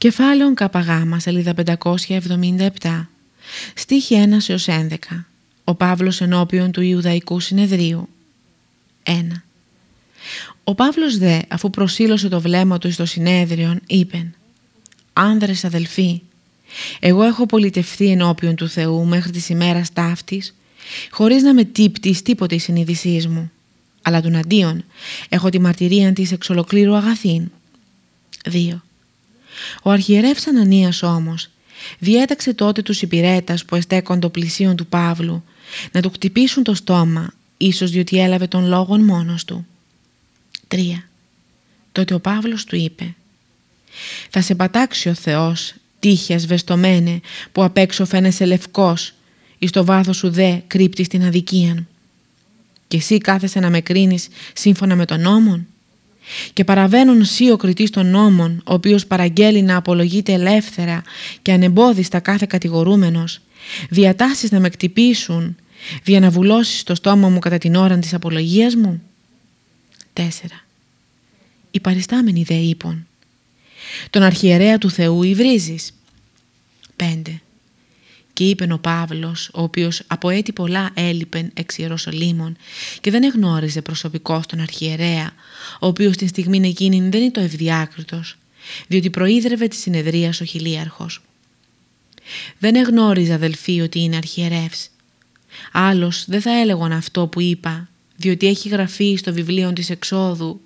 Κεφάλαιο Καπαγάμα, σελίδα 577, στίχη 1 έως 11. Ο Παύλος ενώπιον του Ιουδαϊκού Συνεδρίου. 1. Ο Παύλος δε, αφού προσήλωσε το βλέμμα του στο συνέδριον, είπεν «Άνδρες αδελφοί, εγώ έχω πολιτευθεί ενώπιον του Θεού μέχρι της ημέρας ταύτης, χωρίς να με τύπτεις τίποτε η συνείδησής μου, αλλά του αντίον έχω τη μαρτυρία της εξ ολοκλήρου αγαθήν». 2. Ο αρχιερεύς Ανανίας όμως διέταξε τότε τους υπηρέτας που εστέκον το πλησίον του Παύλου να του χτυπήσουν το στόμα, ίσως διότι έλαβε τον λόγον μόνος του. 3. Τότε ο Παύλος του είπε «Θα σε πατάξει ο Θεός, τύχιας βεστομένε, που απ' έξω φαίνεσαι λευκός, εις το βάθος σου δε κρύπτεις την αδικίαν. Και εσύ κάθεσαι να με κρίνεις σύμφωνα με τον νόμον» και παραβαίνουν σύ ο κριτής των νόμων, ο οποίος παραγγέλει να απολογείται ελεύθερα και ανεμπόδιστα κάθε κατηγορούμενος, διατάσεις να με κτυπήσουν, δια να βουλώσεις το στόμα μου κατά την ώρα της απολογίας μου. 4. Οι παριστάμενοι δε είπων. Τον αρχιερέα του Θεού υβρίζεις. 5. Και είπε ο Παύλος, ο οποίος από έτη πολλά έλειπεν εξ Ιεροσολύμων και δεν εγνώριζε προσωπικό τον αρχιερέα, ο οποίος την στιγμή εκείνη δεν είναι το ευδιάκριτος, διότι προείδρευε τη συνεδρία ο χιλίαρχος. Δεν εγνώριζε αδελφοί ότι είναι αρχιερεύς. Άλλος δεν θα έλεγαν αυτό που είπα, διότι έχει γραφεί στο βιβλίο της εξόδου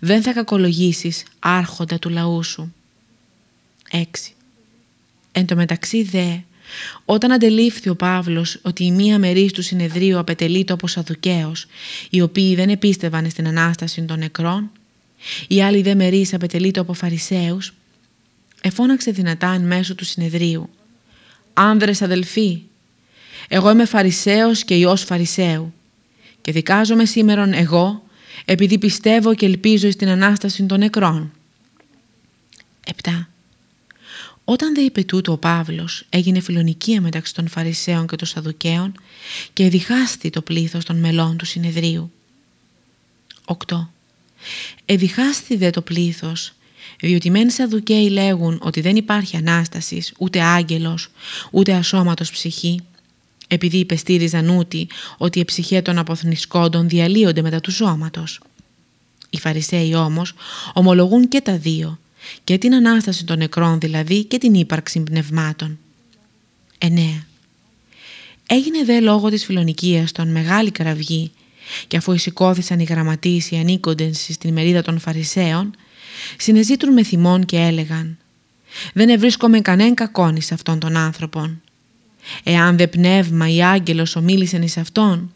«Δεν θα κακολογήσεις άρχοντα του λαού σου». 6. Εν τω μεταξύ δε, όταν αντελήφθη ο Παύλος ότι η μία μερή του συνεδρίου απετελείται όπως αδουκαίος, οι οποίοι δεν επίστευαν στην Ανάσταση των νεκρών, η άλλη δε μερίς απετελείται από Φαρισαίους, εφώναξε δυνατά εν μέσω του συνεδρίου «Άνδρες αδελφοί, εγώ είμαι Φαρισαίος και Υιός Φαρισαίου και δικάζομαι σήμερον εγώ επειδή πιστεύω και ελπίζω στην Ανάσταση των νεκρών». Όταν δε είπε τούτο ο Παύλος έγινε φιλονικία μεταξύ των Φαρισαίων και των Σαδουκαίων και εδιχάστη το πλήθος των μελών του συνεδρίου. 8. Εδιχάστη δε το πλήθος διότι μεν Σαδουκαίοι λέγουν ότι δεν υπάρχει Ανάστασης ούτε άγγελος ούτε ασώματος ψυχή επειδή υπεστήριζαν ούτι ότι η ψυχή των αποθνισκόντων διαλύονται μετά του σώματος. Οι Φαρισαίοι όμως ομολογούν και τα δύο και την Ανάσταση των νεκρών δηλαδή και την ύπαρξη πνευμάτων. 9. Έγινε δε λόγω της φιλονικίας των μεγάλη κραυγή και αφού εισηκώθησαν οι γραμματείς οι ανήκοντες στην μερίδα των Φαρισαίων συνεζήτουν με θυμόν και έλεγαν «Δεν ευρίσκομαι κανέν κακόν εις αυτόν τον άνθρωπον. Εάν δε πνεύμα ή άγγελος ομίλησεν εις αυτόν,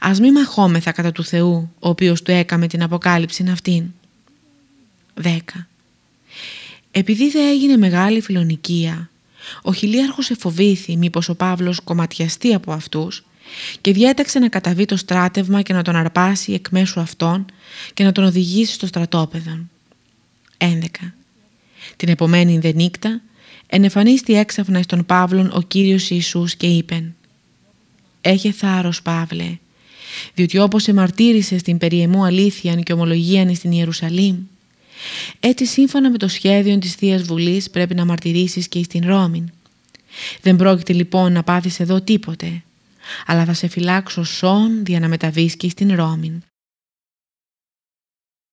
ας μη μαχόμεθα κατά του Θεού, ο οποίος του έκαμε την αποκάλυψη αυτήν». 10. Επειδή δεν έγινε μεγάλη φιλονικία, ο χιλίαρχος εφοβήθη μήπως ο Παύλος κομματιαστεί από αυτούς και διέταξε να καταβεί το στράτευμα και να τον αρπάσει εκ μέσου αυτών και να τον οδηγήσει στο στρατόπεδο. 11. Την επομένη δε νύχτα ενεφανίστη έξαφνα στον Παύλον ο Κύριος Ιησούς και είπεν «Έχε θάρρος Παύλε, διότι όπως εμαρτύρησες στην περιεμού αλήθειαν και ομολογίαν στην Ιερουσαλήμ, έτσι σύμφωνα με το σχέδιο της θείας Βουλής πρέπει να μαρτυρήσεις και στην Ρώμη. Δεν πρόκειται λοιπόν να πάθεις εδώ τίποτε, αλλά θα σε φυλάξω σών για να μεταβείς και στην Ρώμη.